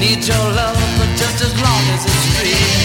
need your love, but just as long as it's free.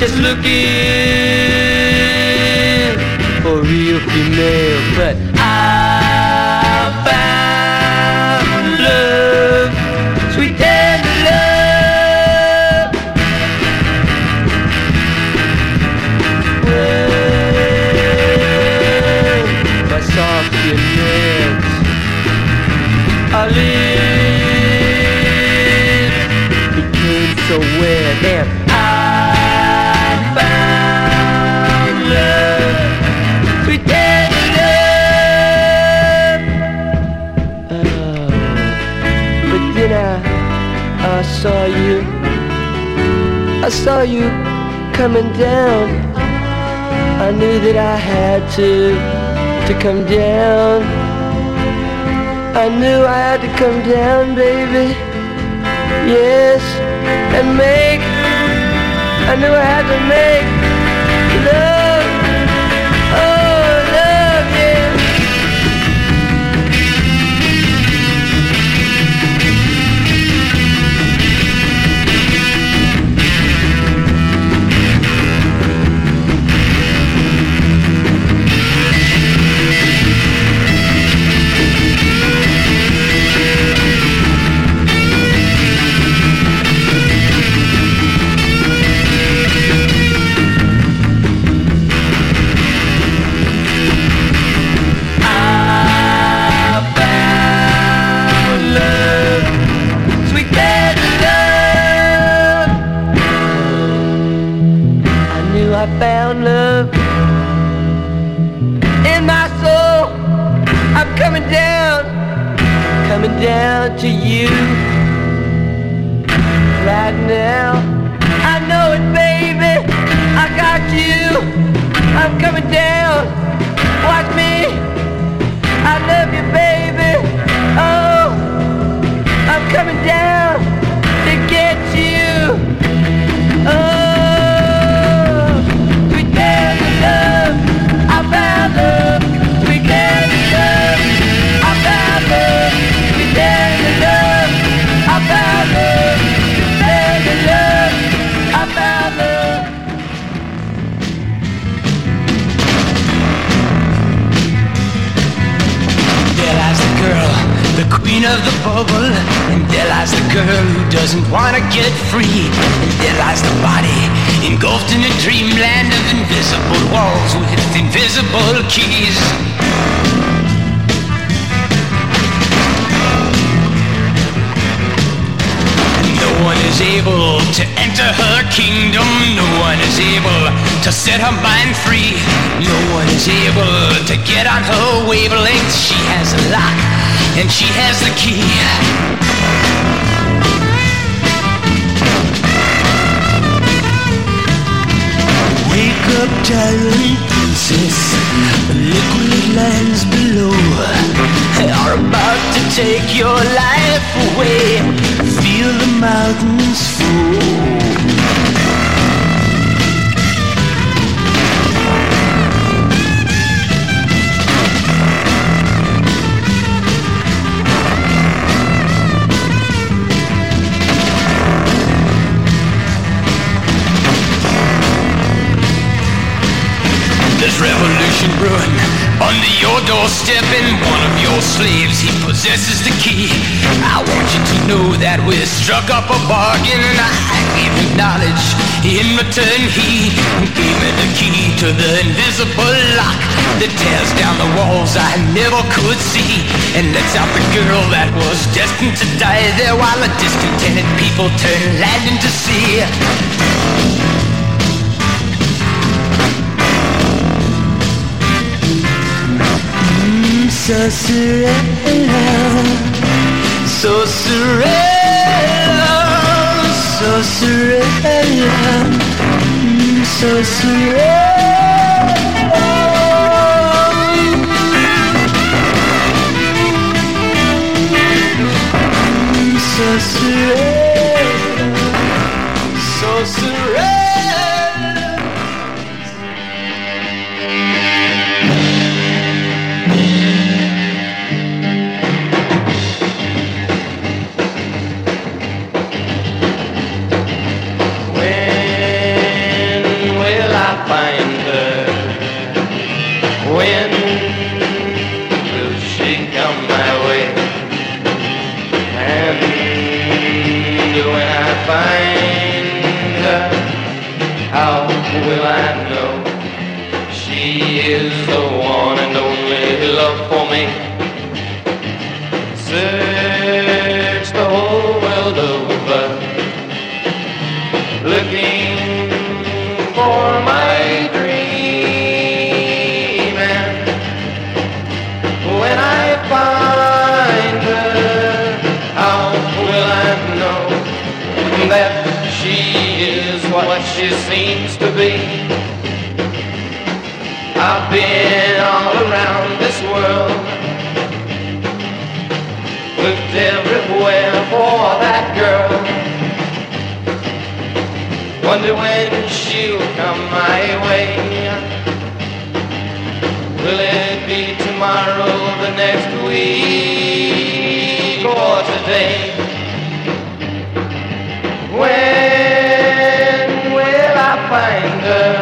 just looking for real female, but saw you coming down, I knew that I had to, to come down. I knew I had to come down, baby. Yes, and make, I knew I had to make. down to you right now. Queen of the bubble, and there lies the girl who doesn't wanna get free. And there lies the body, engulfed in a dreamland of invisible walls with invisible keys. No one is able to enter her kingdom. No one is able to set her mind free. No one is able to get on her wavelength. She has a lock and she has the key. Wake up, giant princess. The liquid lands below are about to take your life away. Feel the mountains fall. Doorstep and one of your slaves, he possesses the key. I want you to know that we struck up a bargain and I gave him knowledge. In return, he gave me the key to the invisible lock that tears down the walls I never could see and lets out the girl that was destined to die there while the discontented people turn land into sea. So surreal, so surreal, so surreal, so surreal, so surreal, next week, or today? When will I find her?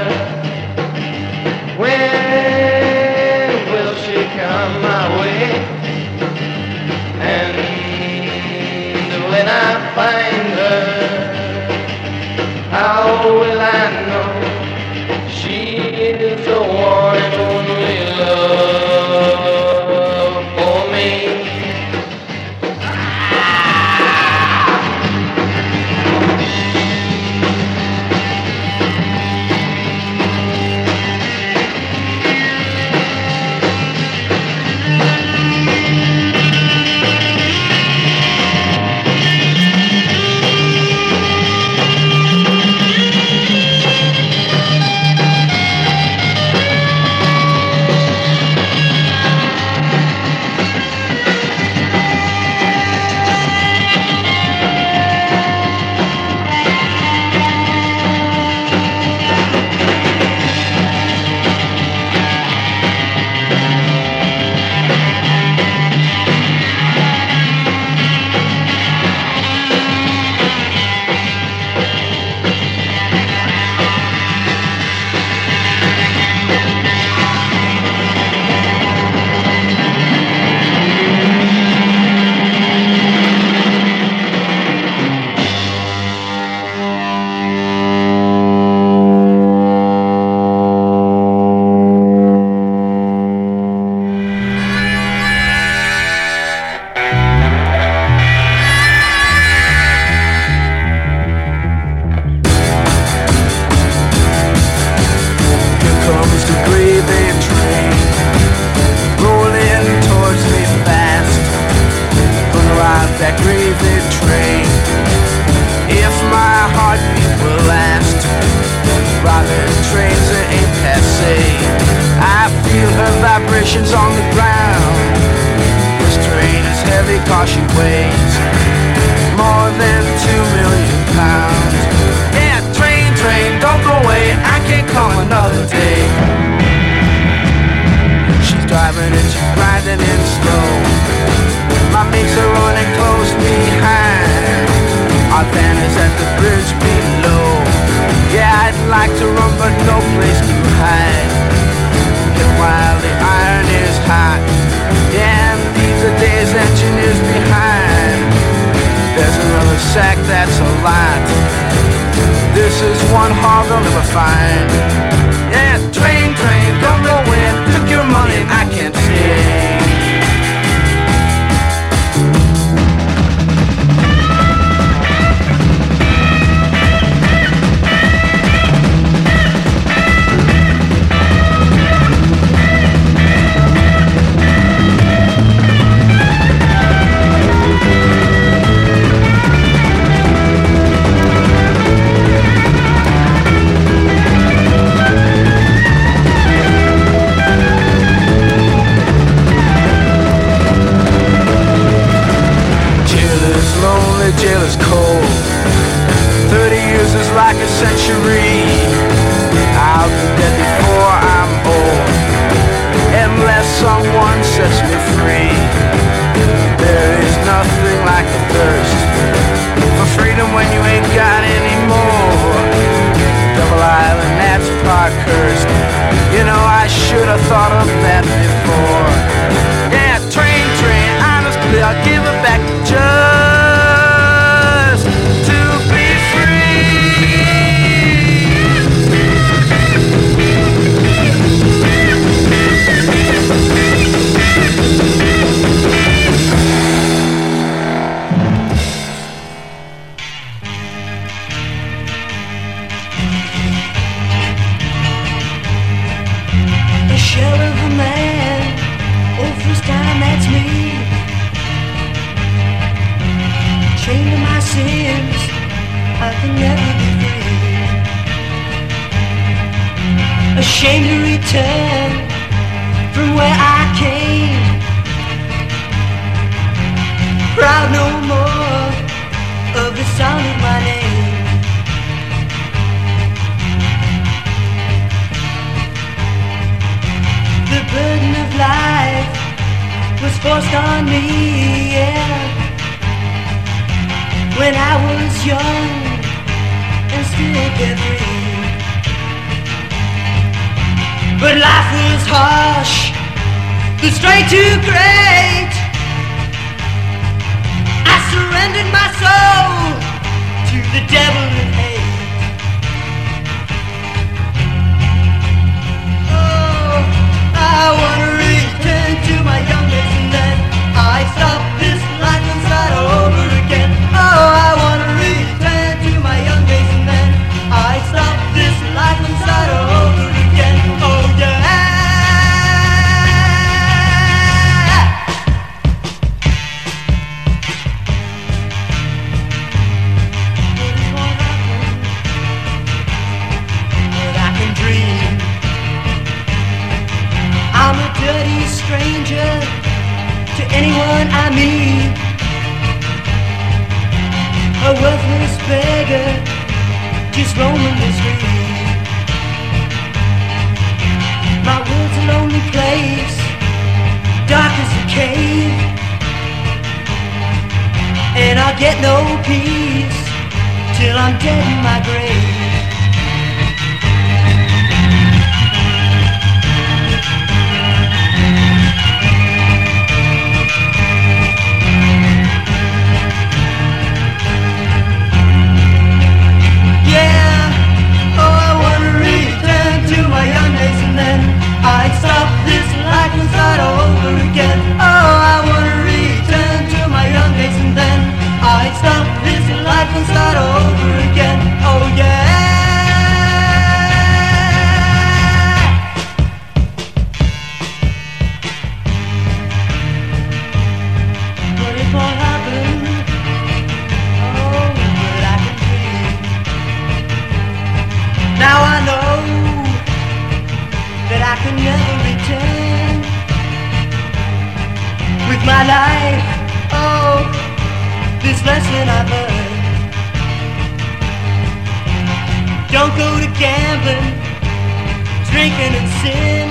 Sin.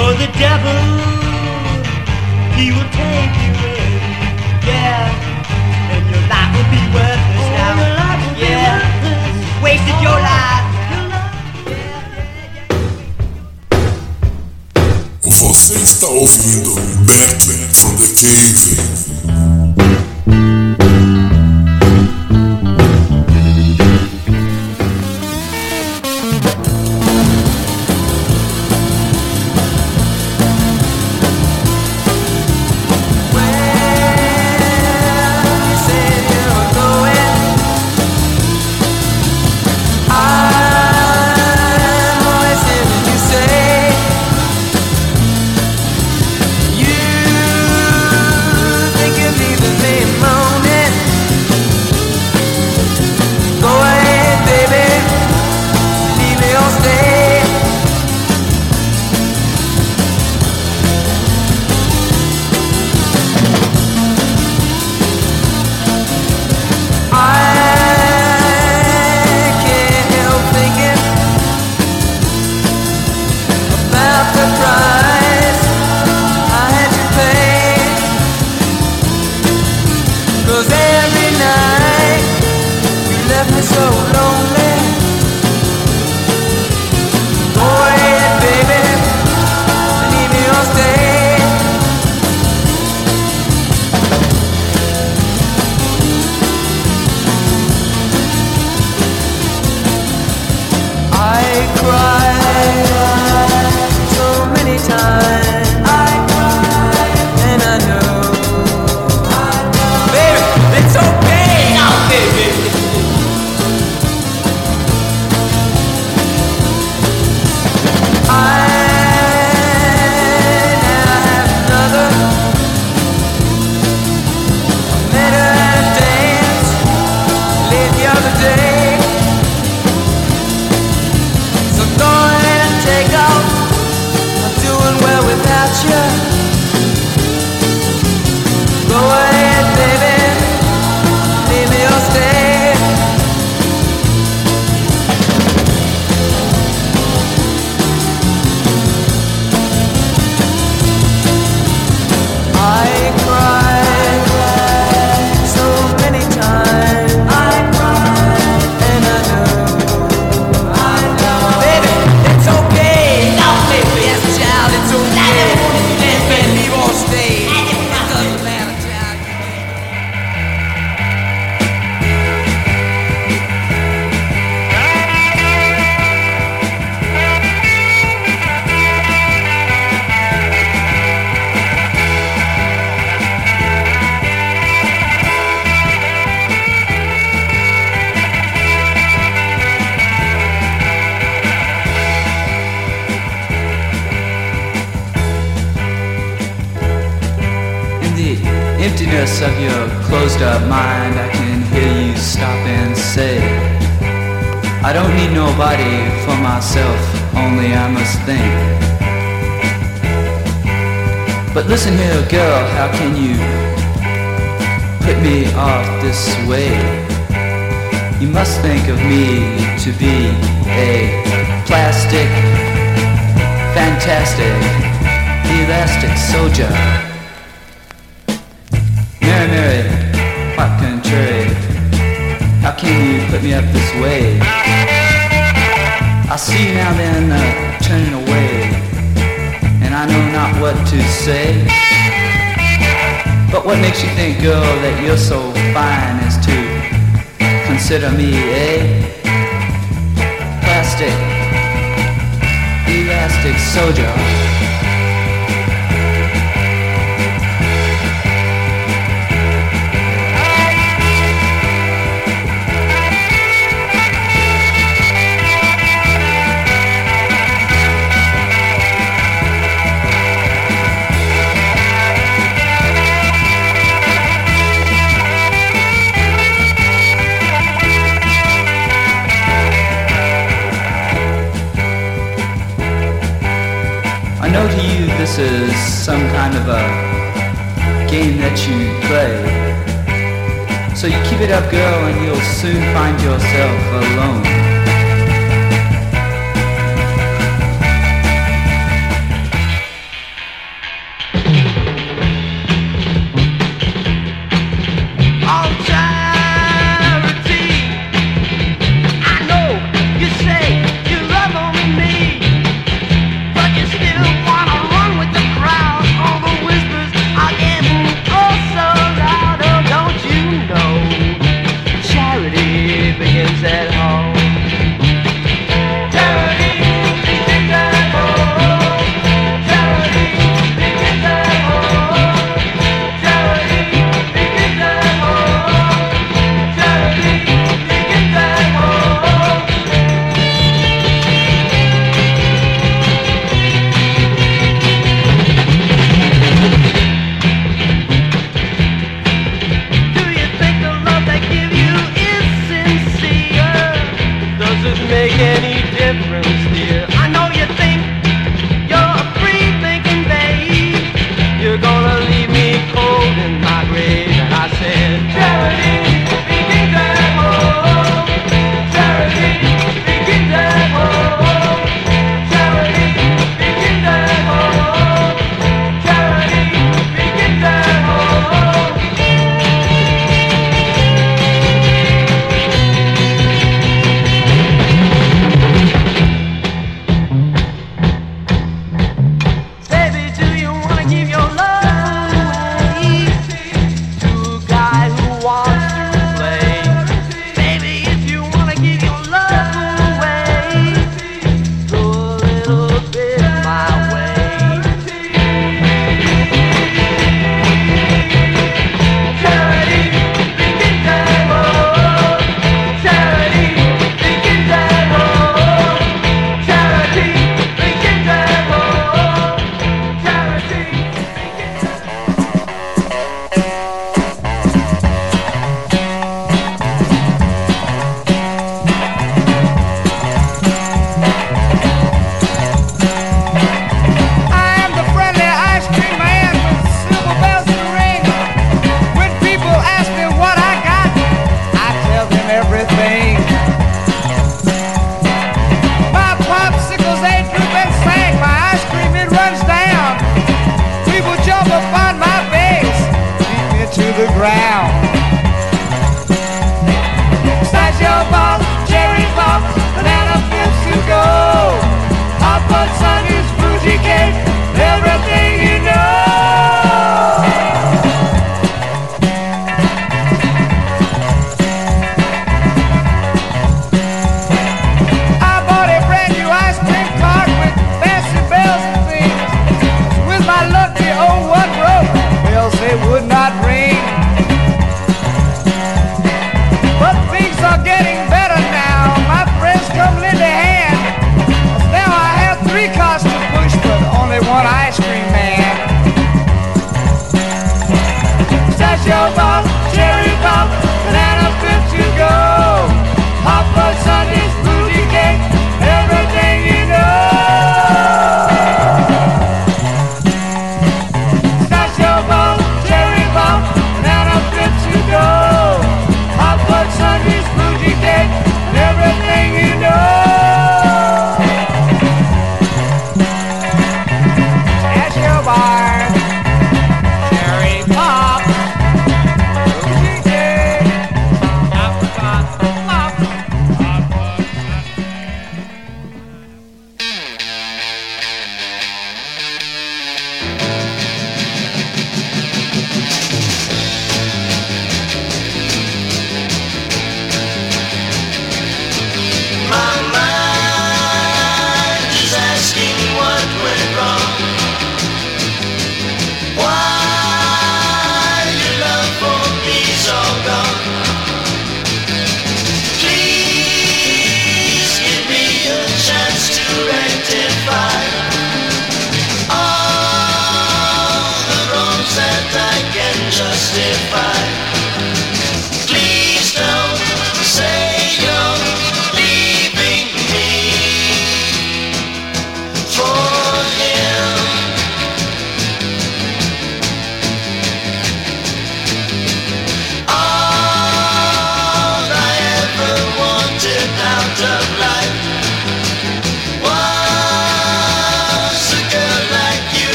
Or the devil, he will take you in. Yeah, and your life will be worthless now. yeah, wasted your life. Você está ouvindo Back from the Cave. Mind, I can hear you stop and say, I don't need nobody for myself, only I must think. But listen here, girl, how can you put me off this way? You must think of me to be a plastic, fantastic, elastic soldier. Can you put me up this way? I see now then uh, turning away, and I know not what to say. But what makes you think, girl, that you're so fine as to consider me a plastic, elastic soldier? Know to you this is some kind of a game that you play. So you keep it up, girl, and you'll soon find yourself alone.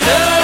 Turn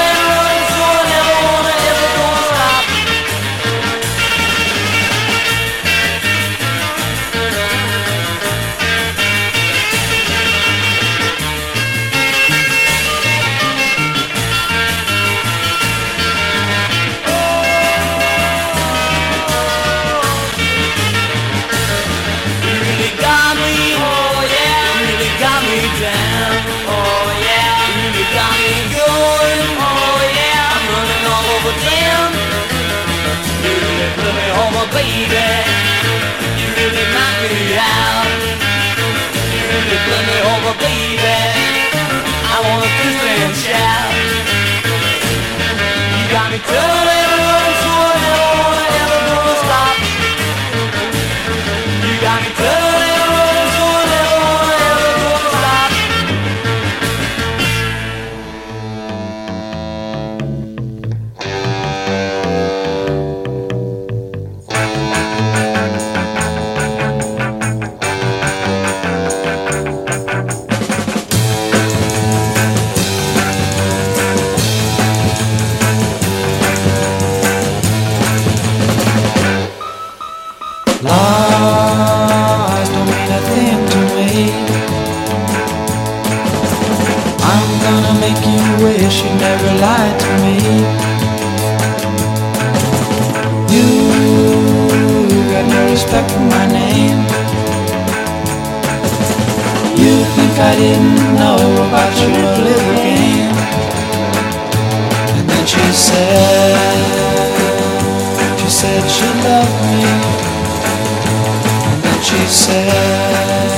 said,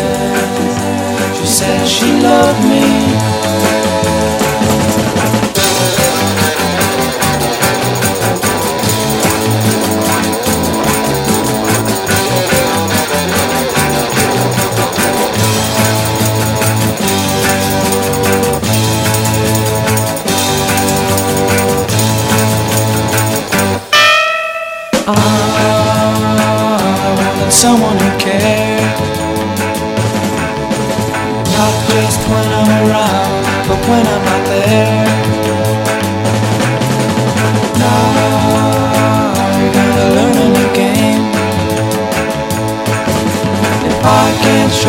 she said she loved me.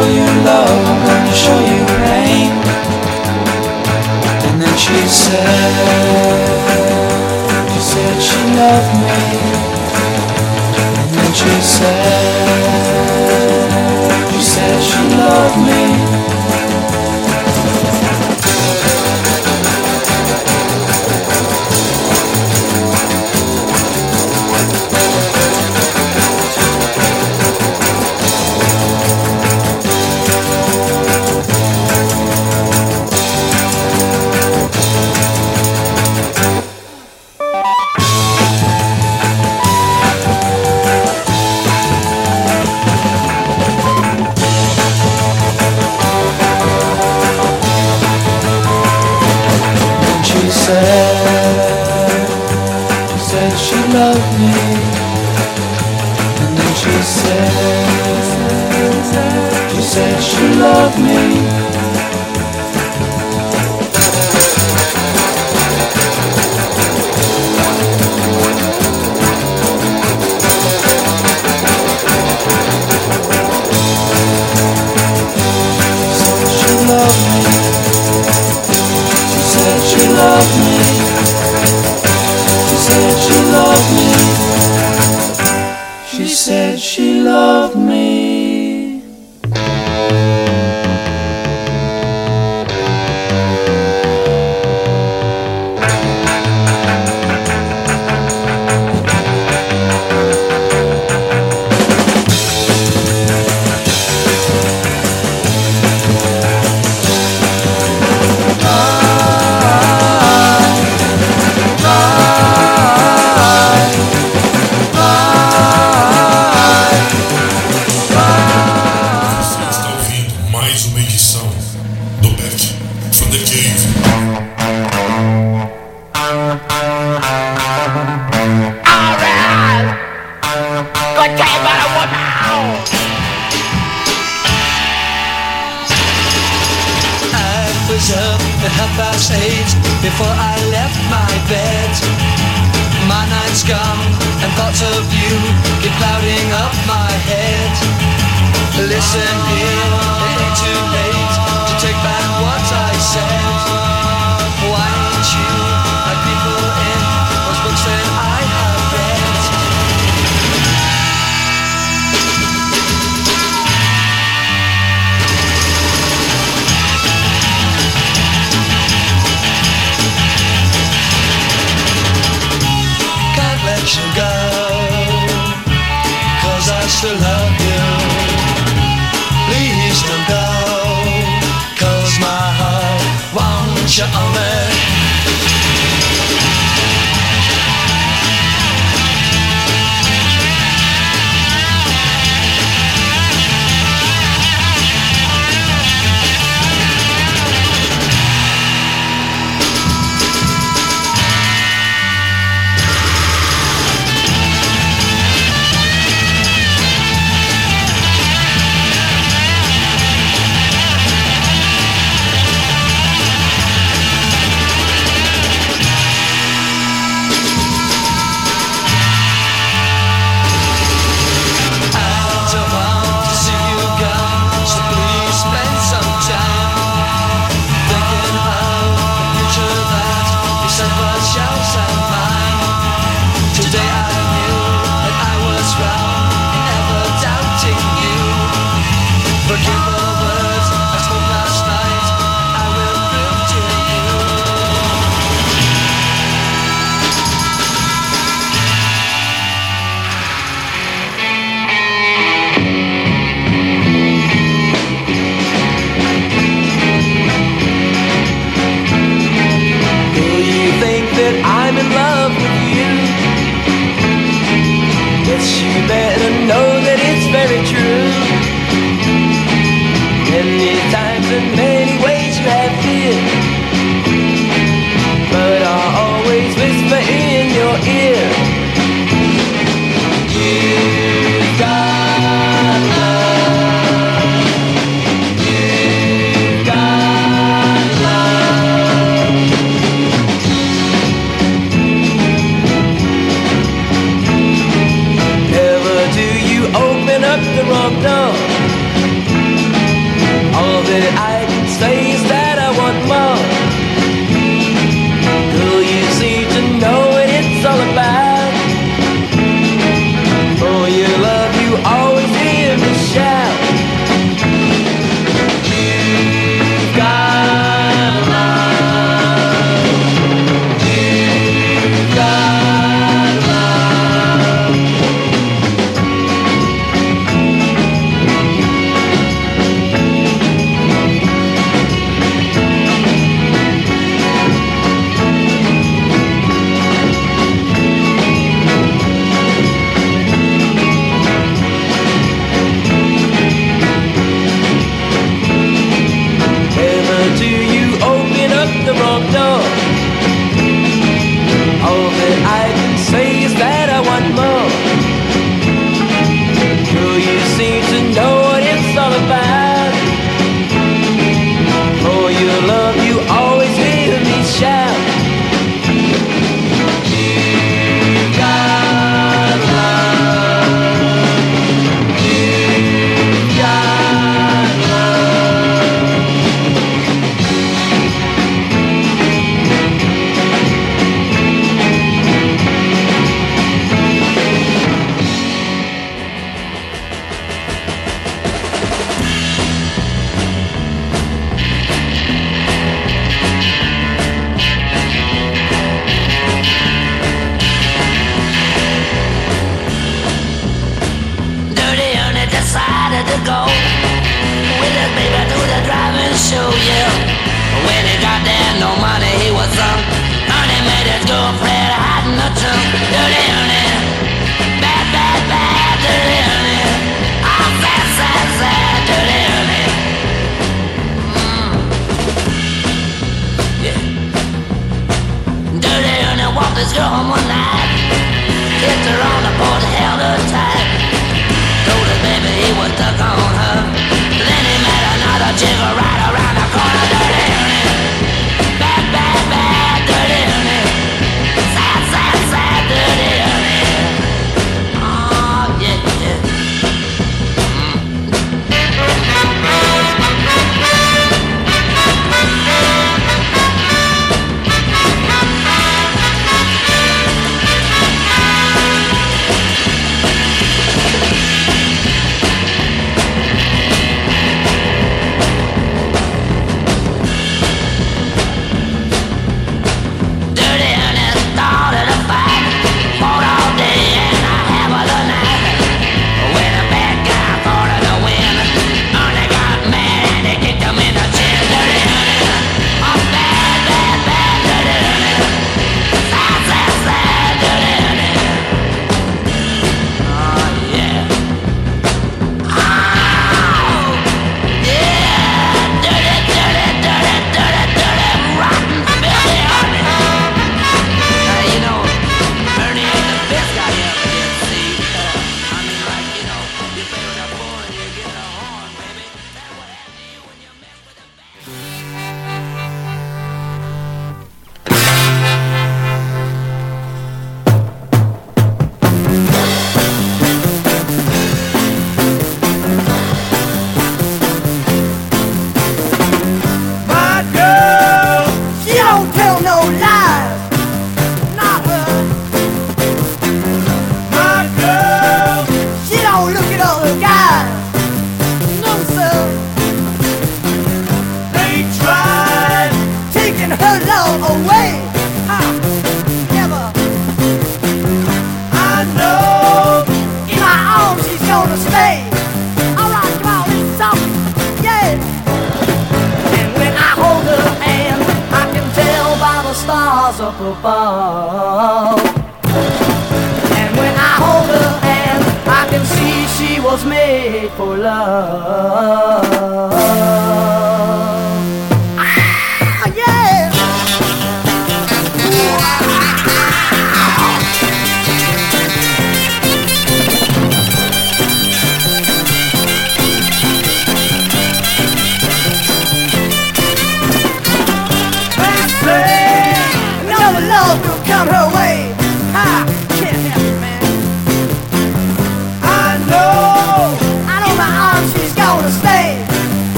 show you love, I'm gonna show you pain. And then she said, she said she loved me. And then she said, she said she loved me.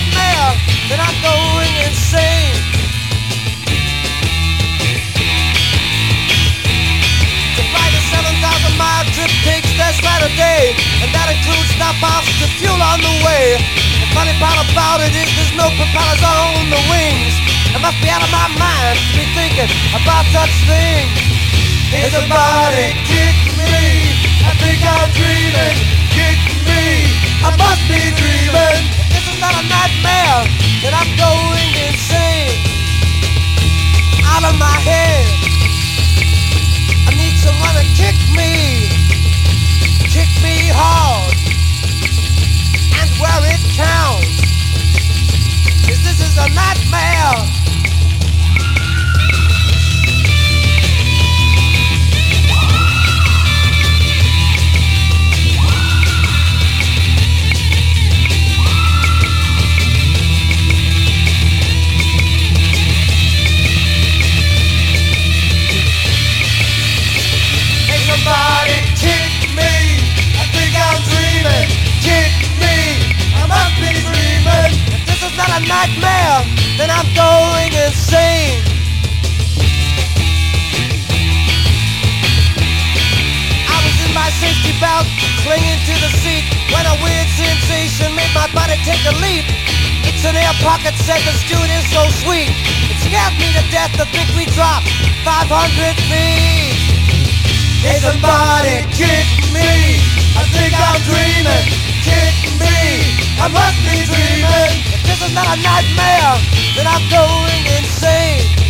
nightmare, then I'm going insane. To fly the 7,000 mile trip takes less than a day, and that includes stop-offs to fuel on the way. The funny part about it is there's no propellers on the wings. I must be out of my mind to be thinking about such things. Is a body kick me? I think I'm dreaming. Kick me. I must be dreaming. Not a nightmare. That I'm going insane. Out of my head. I need someone to kick me. Kick me hard. And where it counts. 'Cause this is a nightmare. Nightmare, then I'm going insane. I was in my safety belt, clinging to the seat, when a weird sensation made my body take a leap. It's an air pocket said the so sweet. It me to death think we dropped 500 feet. Somebody kick me. I think I'm dreaming. Kick me. I must be dreaming. If this is not a nightmare, then I'm going insane.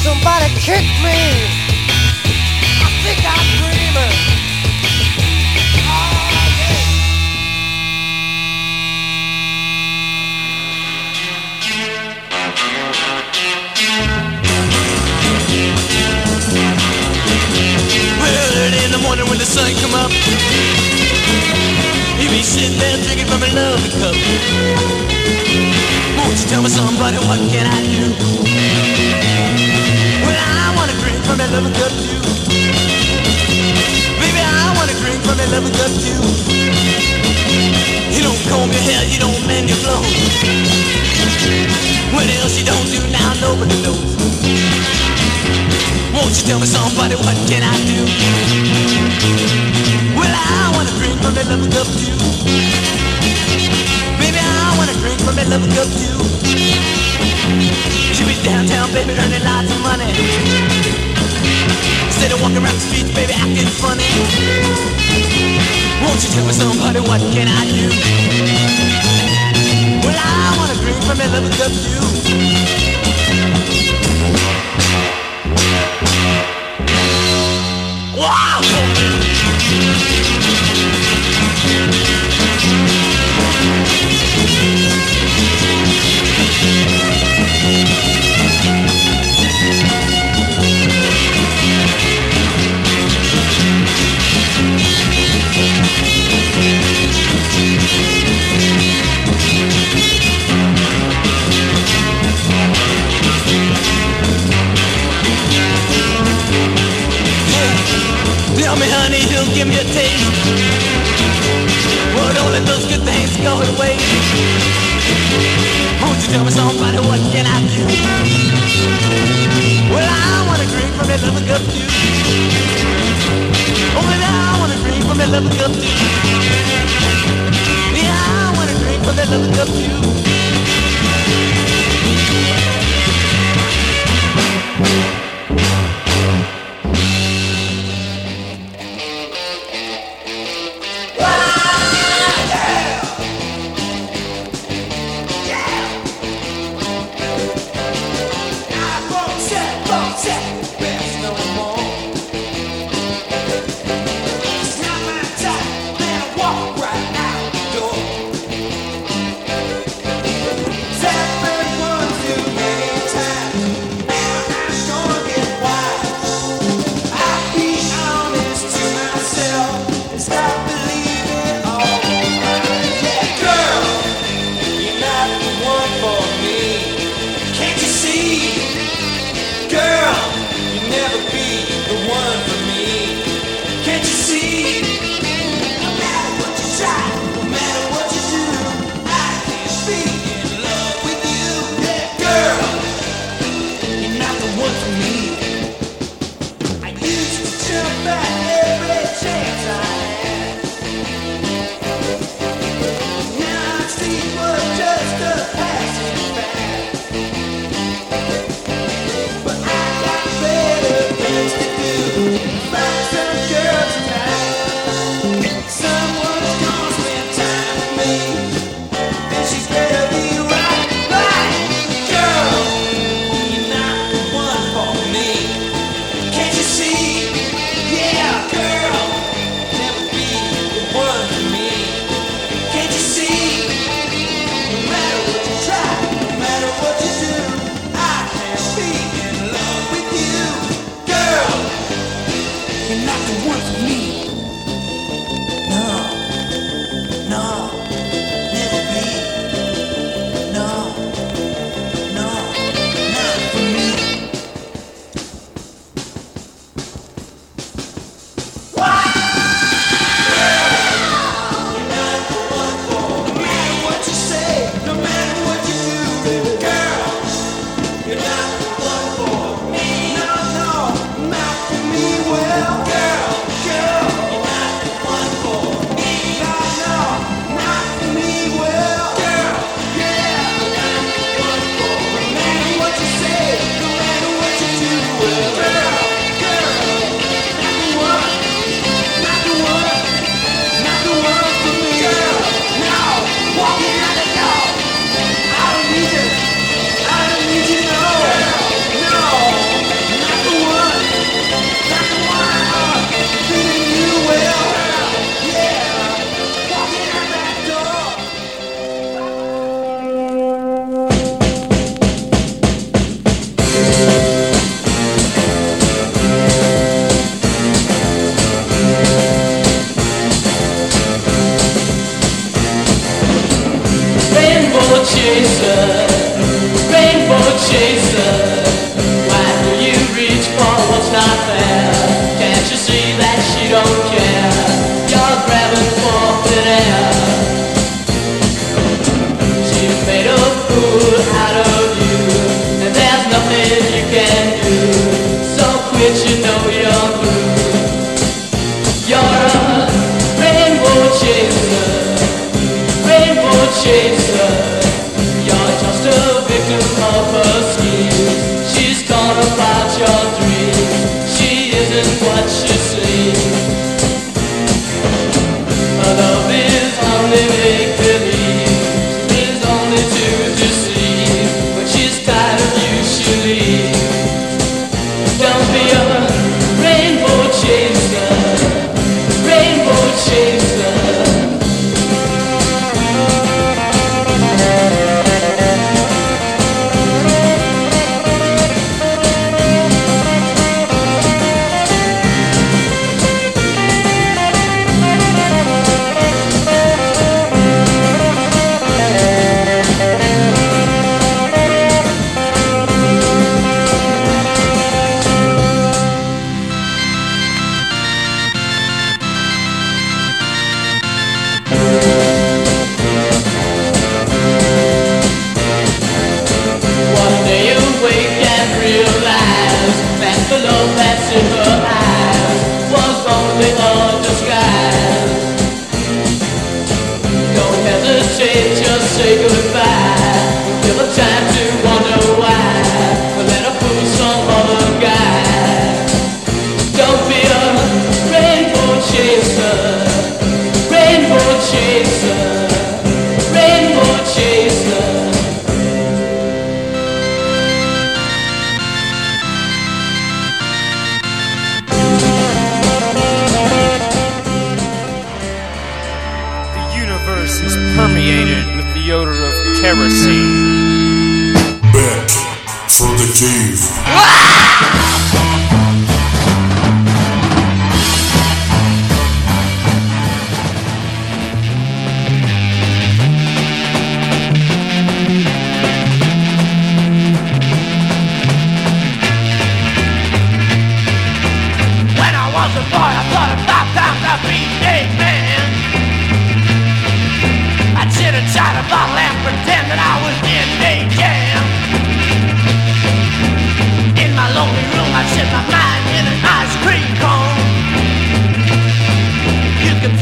Somebody kick me. I think I'm dreaming. When the sun come up, he be sitting there drinking from a loving cup. Won't you tell me somebody what can I do? Well, I wanna drink from that loving cup too. Baby, I wanna drink from that loving cup too. You don't comb your hair, you don't mend your clothes. What else you don't do now, nobody knows. Won't you tell me somebody what can I do? Well, I wanna drink from that loving cup too. Baby, I wanna drink from that loving cup too. She be downtown, baby, earning lots of money. Instead of walking around the streets, baby, acting funny. Won't you tell me somebody what can I do? Well, I wanna drink from that loving cup too.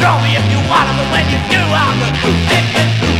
Show me if you want it, but when you do, I'm the proof.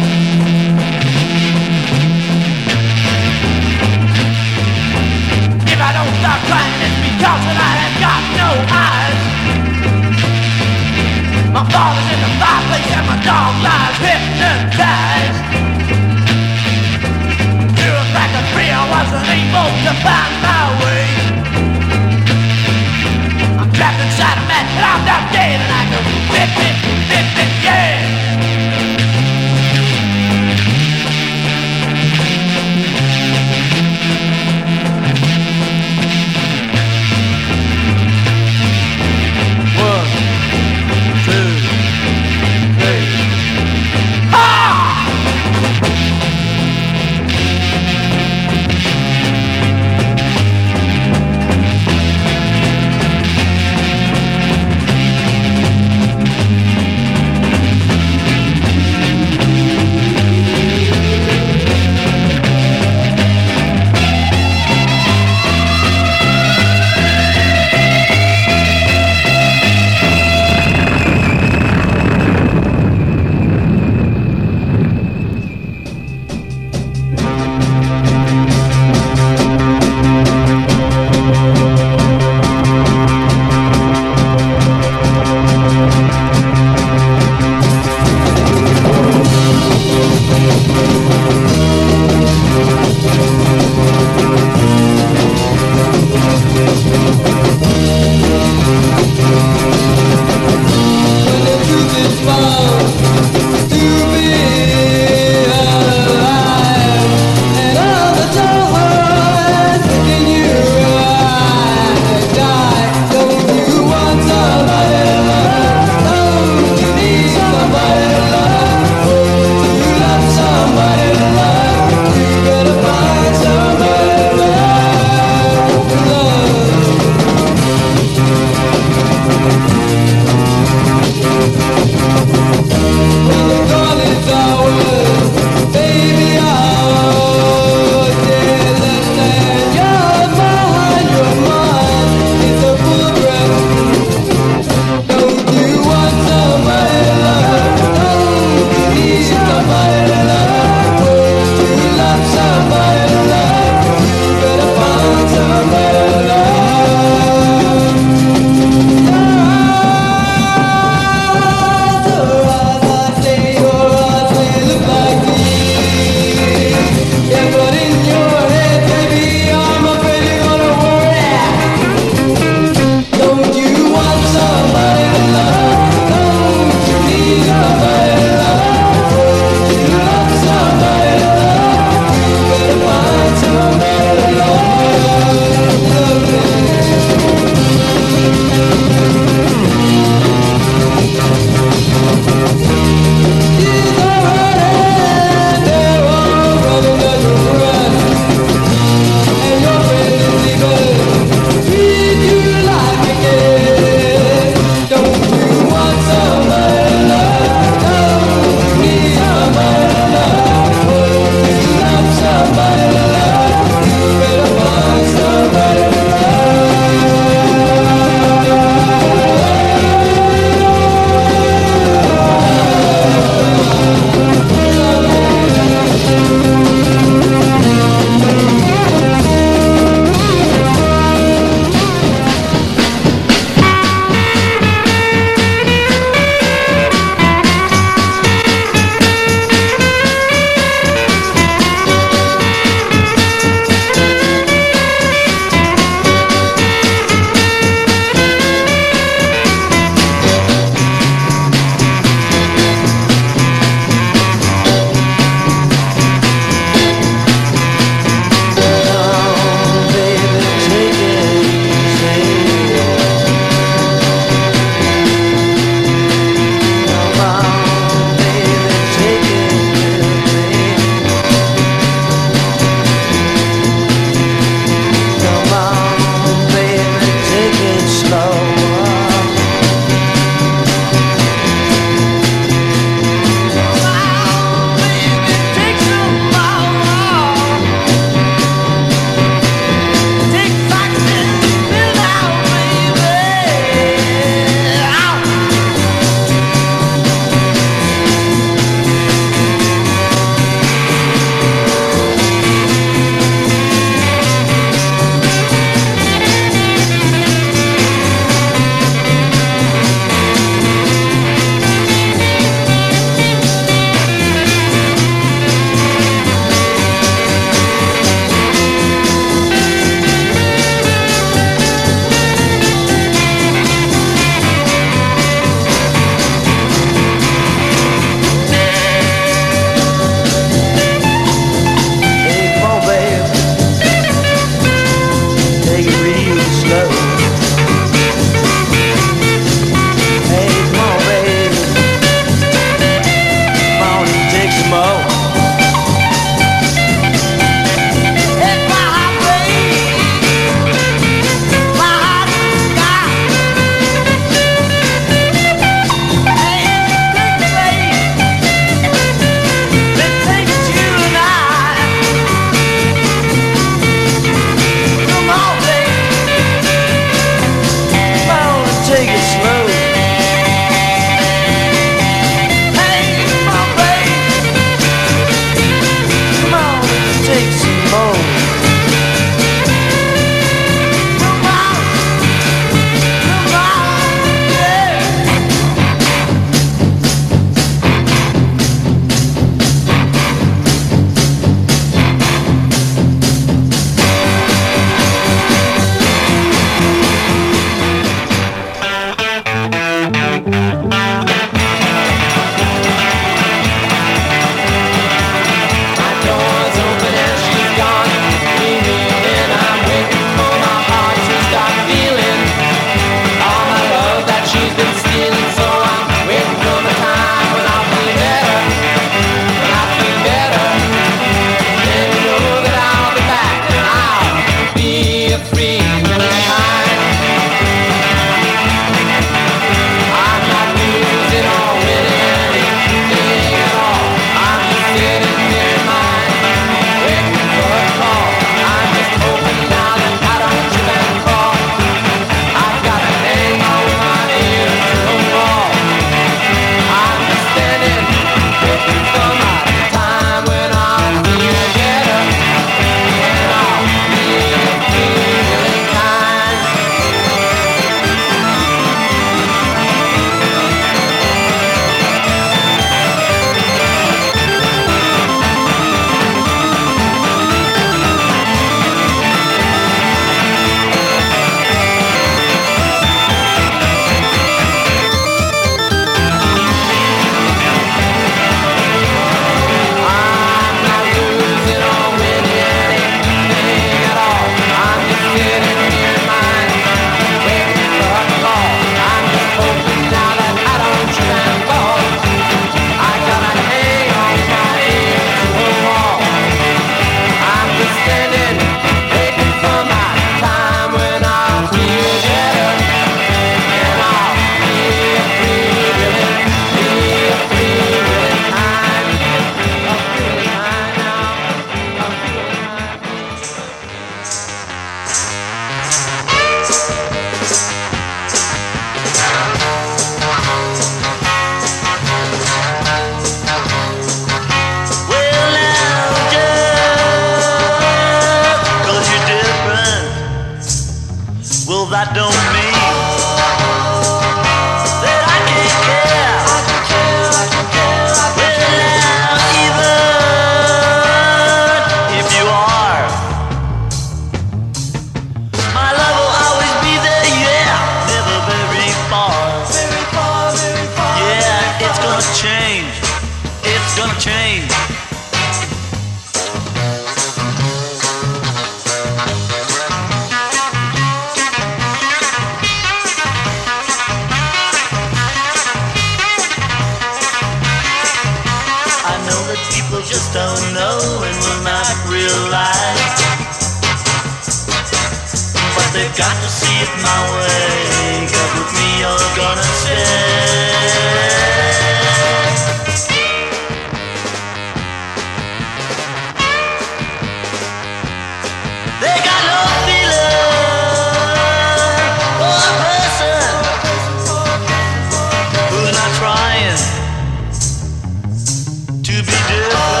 To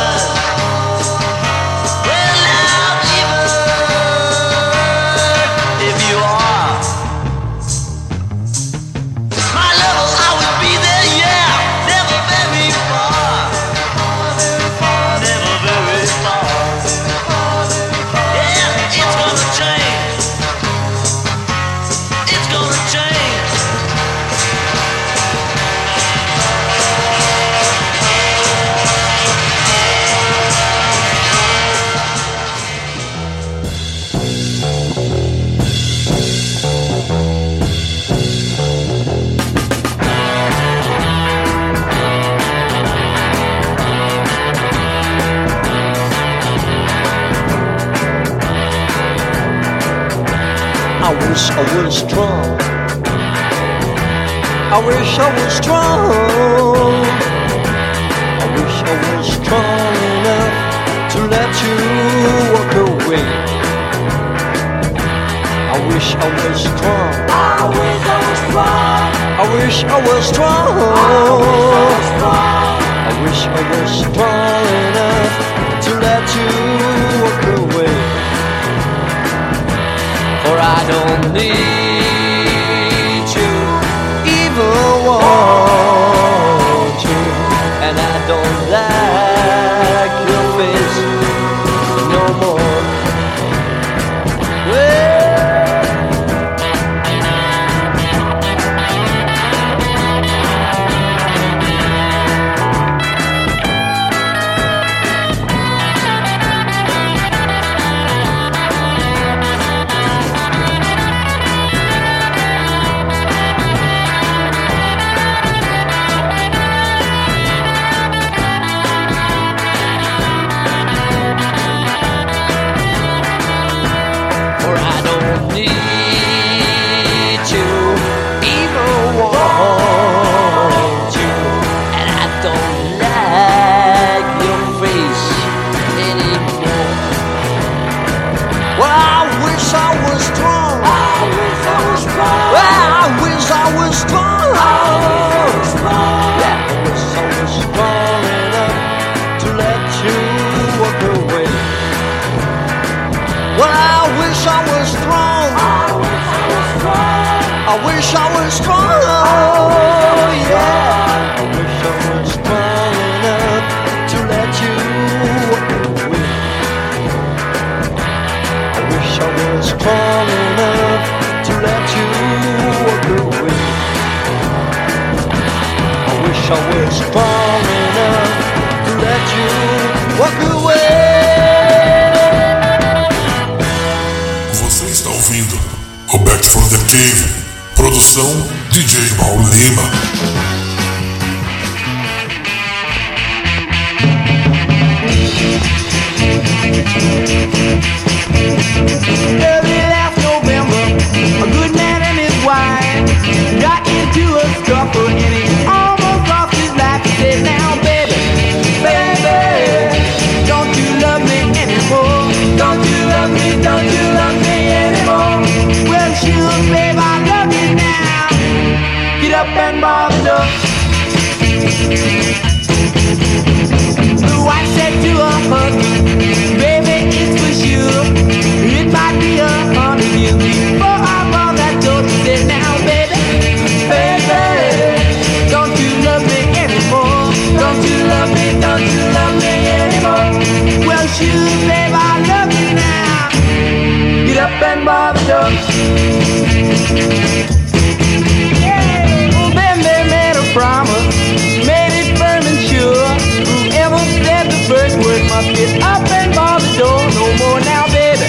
is up and by the door no more now, baby.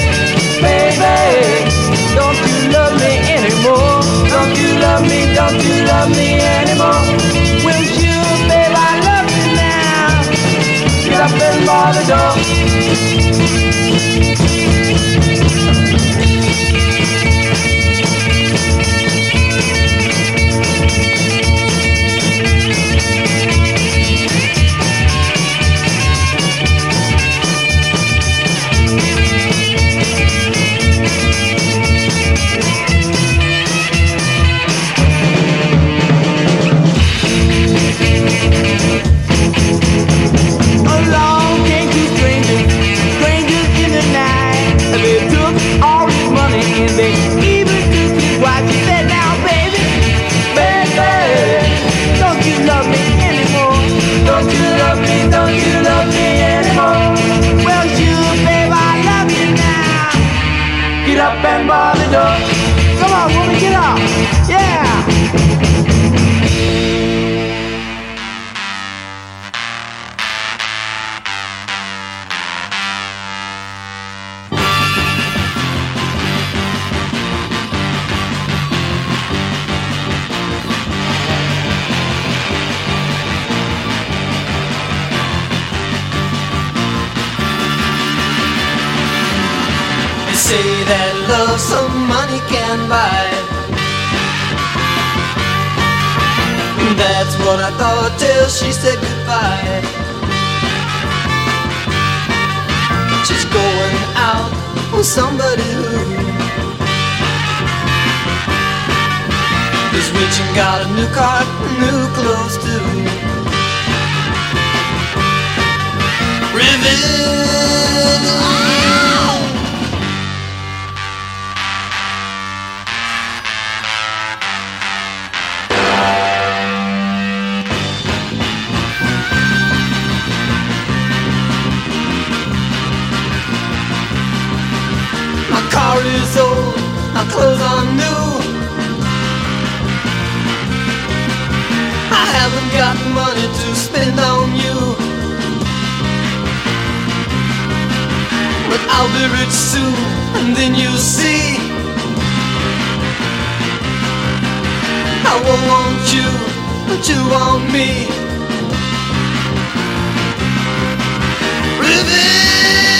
Baby, don't you love me anymore? Don't you love me? Don't you love me anymore? Will you, babe? I love you now. Get up and by the door. I'll be rich soon, and then you'll see. I won't want you, but you want me. Revenge.